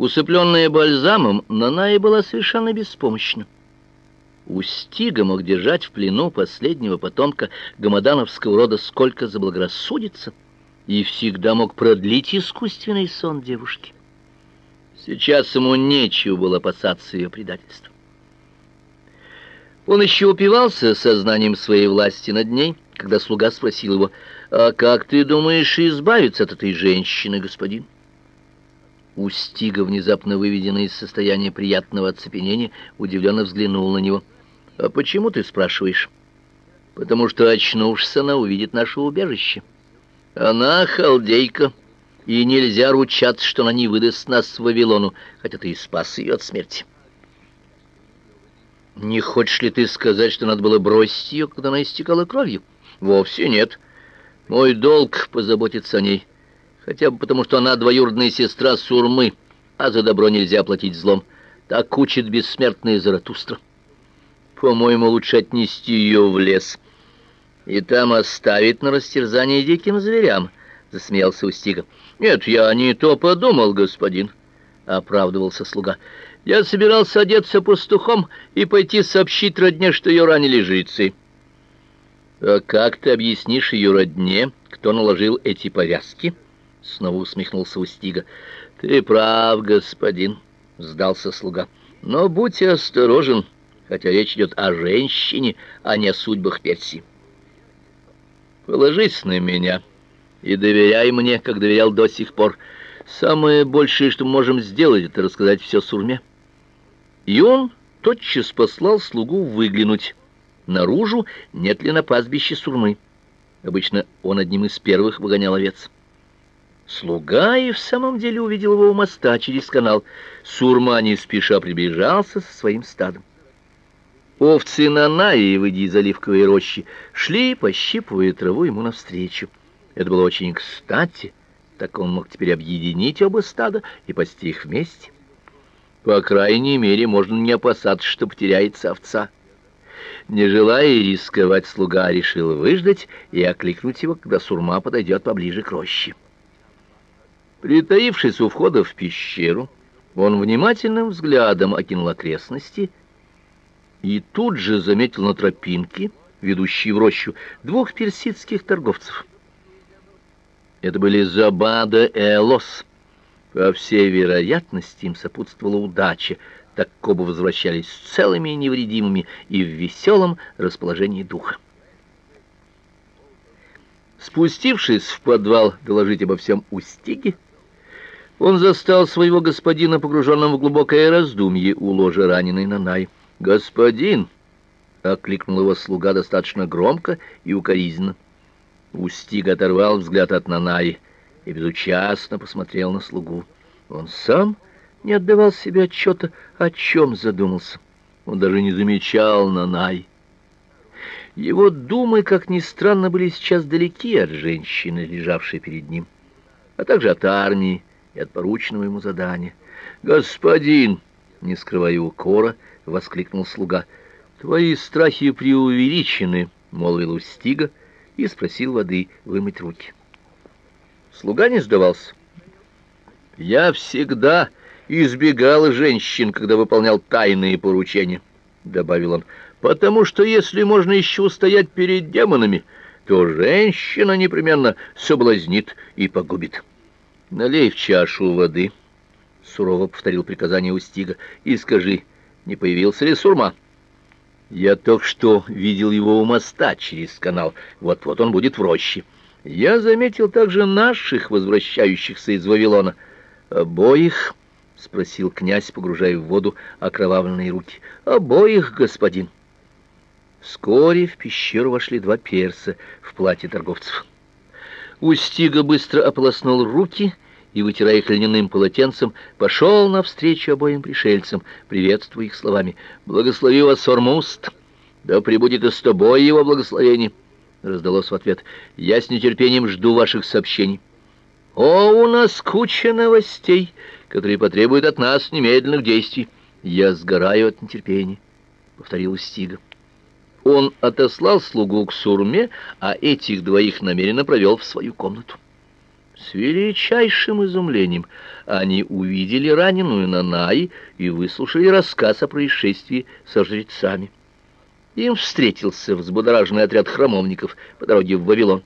Усыпленная бальзамом, Наная была совершенно беспомощна. Устига мог держать в плену последнего потомка гамадановского рода сколько заблагорассудится, и всегда мог продлить искусственный сон девушки. Сейчас ему нечего было опасаться ее предательства. Он еще упивался сознанием своей власти над ней, когда слуга спросил его, «А как ты думаешь избавиться от этой женщины, господин?» Устига, внезапно выведенный из состояния приятного оцепенения, удивленно взглянул на него. «А почему ты спрашиваешь?» «Потому что, очнувшись, она увидит наше убежище. Она халдейка, и нельзя ручаться, что она не выдаст нас Вавилону, хотя ты и спас ее от смерти». «Не хочешь ли ты сказать, что надо было бросить ее, когда она истекала кровью?» «Вовсе нет. Мой долг — позаботиться о ней» хотя бы потому, что она двоюродная сестра Сурмы, а за добро нельзя платить злом. Так учит бессмертный Заратустра. По-моему, лучше отнести ее в лес и там оставить на растерзание диким зверям, — засмеялся Устига. — Нет, я не то подумал, господин, — оправдывался слуга. — Я собирался одеться пастухом и пойти сообщить родне, что ее ранили жрецы. — А как ты объяснишь ее родне, кто наложил эти повязки? — Снова усмехнулся Устига. Ты прав, господин, сдался слуга. Но будь осторожен, хотя речь идет о женщине, а не о судьбах Персии. Положись на меня и доверяй мне, как доверял до сих пор. Самое большее, что мы можем сделать, это рассказать все Сурме. И он тотчас послал слугу выглянуть наружу, нет ли на пастбище Сурмы. Обычно он одним из первых выгонял овец. Слуга и в самом деле увидел его у моста через канал. Сурма не спеша приближался со своим стадом. Овцы Нанаи, выйдя из оливковой рощи, шли, пощипывая траву ему навстречу. Это было очень кстати, так он мог теперь объединить оба стада и пасти их вместе. По крайней мере, можно не опасаться, что потеряется овца. Не желая рисковать, слуга решил выждать и окликнуть его, когда сурма подойдет поближе к роще. Притаившись у входа в пещеру, он внимательным взглядом окинул окрестности и тут же заметил на тропинке, ведущей в рощу, двух персидских торговцев. Это были Забада и Элос. По всей вероятности им сопутствовала удача, так как оба возвращались целыми и невредимыми и в веселом расположении духа. Спустившись в подвал доложить обо всем Устиге, он застал своего господина погруженным в глубокое раздумье у ложа раненой Нанай. «Господин!» — окликнул его слуга достаточно громко и укоризненно. Устиг оторвал взгляд от Нанаи и безучастно посмотрел на слугу. Он сам не отдавал себе отчета, о чем задумался. Он даже не замечал Нанай. Его думы, как ни странно, были сейчас далеки от женщины, лежавшей перед ним, а также от армии, и от порученного ему задания. «Господин!» — не скрывая укора, воскликнул слуга. «Твои страхи преувеличены», — молвил Устига и спросил воды вымыть руки. Слуга не сдавался. «Я всегда избегал женщин, когда выполнял тайные поручения», — добавил он, «потому что если можно еще устоять перед демонами, то женщина непременно соблазнит и погубит». Налей в чашу воды, сурово повторил приказание Устига, и скажи, не появился ли Сурма? Я только что видел его у моста через канал. Вот-вот он будет в роще. Я заметил также наших, возвращающихся из Вавилона. Обоих, спросил князь, погружая в воду окровавленные руки. Обоих, господин. Вскоре в пещеру вошли два перса в платье торговцев. Устига быстро ополоснул руки и, вытирая их льняным полотенцем, пошел навстречу обоим пришельцам, приветствуя их словами «Благослови вас, Ормуст! Да пребудет и с тобой его благословение!» Раздалось в ответ «Я с нетерпением жду ваших сообщений». «О, у нас куча новостей, которые потребуют от нас немедленных действий. Я сгораю от нетерпения», — повторил Устига. Он отослал слугу к Сурме, а этих двоих намеренно провел в свою комнату. С величайшим изумлением они увидели раненую Нанай и выслушали рассказ о происшествии со жрецами. Им встретился взбудораженный отряд храмовников по дороге в Вавилон.